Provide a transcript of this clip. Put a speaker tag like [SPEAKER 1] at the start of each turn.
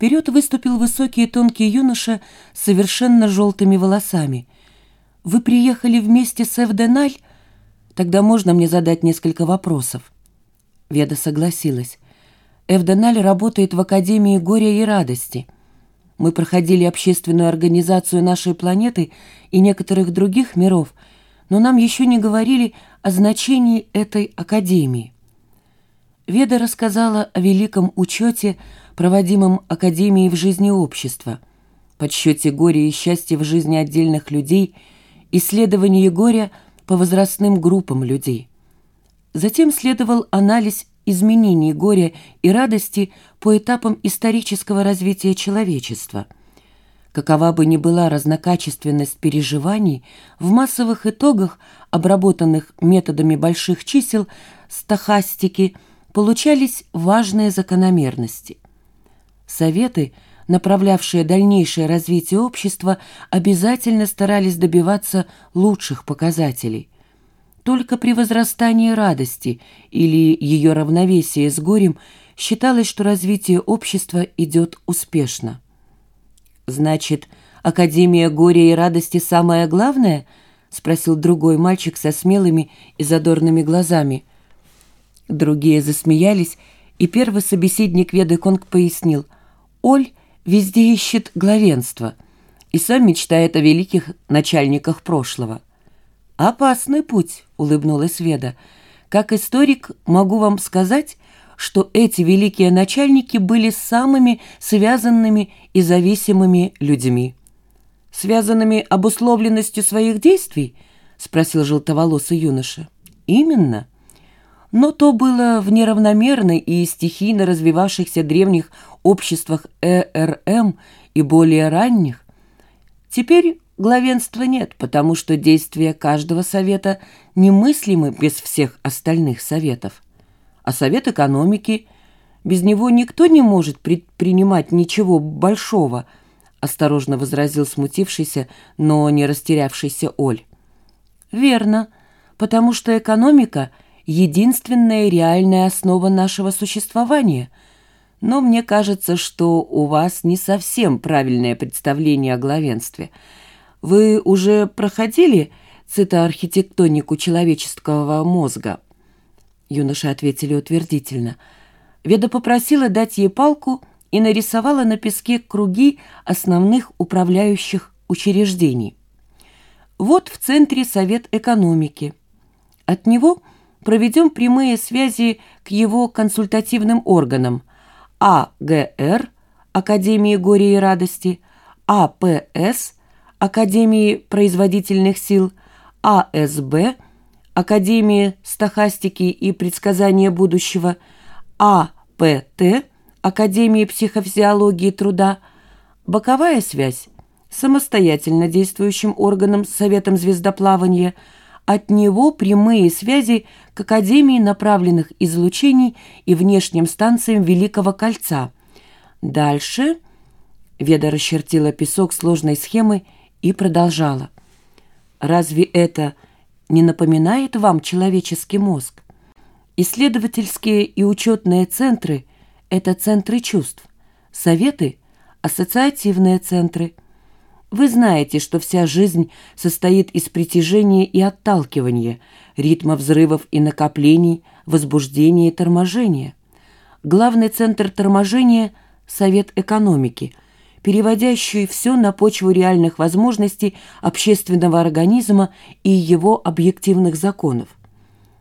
[SPEAKER 1] Вперед выступил высокий и тонкий юноша с совершенно желтыми волосами. «Вы приехали вместе с Эвденаль? Тогда можно мне задать несколько вопросов?» Веда согласилась. Эвденаль работает в Академии горя и радости. Мы проходили общественную организацию нашей планеты и некоторых других миров, но нам еще не говорили о значении этой Академии. Веда рассказала о великом учете, проводимом Академией в жизни общества, подсчете горя и счастья в жизни отдельных людей, исследовании горя по возрастным группам людей. Затем следовал анализ изменений горя и радости по этапам исторического развития человечества. Какова бы ни была разнокачественность переживаний, в массовых итогах, обработанных методами больших чисел, стахастики, получались важные закономерности. Советы, направлявшие дальнейшее развитие общества, обязательно старались добиваться лучших показателей – только при возрастании радости или ее равновесии с горем считалось, что развитие общества идет успешно. «Значит, Академия горя и радости самое главное?» — спросил другой мальчик со смелыми и задорными глазами. Другие засмеялись, и первый собеседник Веды Конг пояснил. «Оль везде ищет главенство и сам мечтает о великих начальниках прошлого». «Опасный путь», — улыбнулась Веда. «Как историк могу вам сказать, что эти великие начальники были самыми связанными и зависимыми людьми». «Связанными обусловленностью своих действий?» — спросил желтоволосый юноша. «Именно. Но то было в неравномерной и стихийно развивавшихся древних обществах ЭРМ и более ранних. Теперь Главенства нет, потому что действия каждого совета немыслимы без всех остальных советов. А совет экономики, без него никто не может предпринимать ничего большого, осторожно возразил смутившийся, но не растерявшийся Оль. Верно, потому что экономика — единственная реальная основа нашего существования — но мне кажется, что у вас не совсем правильное представление о главенстве — вы уже проходили цитоархитектонику человеческого мозга?» Юноши ответили утвердительно. Веда попросила дать ей палку и нарисовала на песке круги основных управляющих учреждений. Вот в центре Совет экономики. От него проведем прямые связи к его консультативным органам. АГР, Академии горя и радости, АПС – Академии производительных сил, АСБ, Академии стахастики и предсказания будущего, АПТ, Академии психофизиологии труда, боковая связь самостоятельно действующим органом Советом звездоплавания, от него прямые связи к Академии направленных излучений и внешним станциям Великого Кольца. Дальше Веда расчертила песок сложной схемой и продолжала. «Разве это не напоминает вам человеческий мозг? Исследовательские и учетные центры – это центры чувств, советы – ассоциативные центры. Вы знаете, что вся жизнь состоит из притяжения и отталкивания, ритма взрывов и накоплений, возбуждения и торможения. Главный центр торможения – Совет экономики – переводящую все на почву реальных возможностей общественного организма и его объективных законов.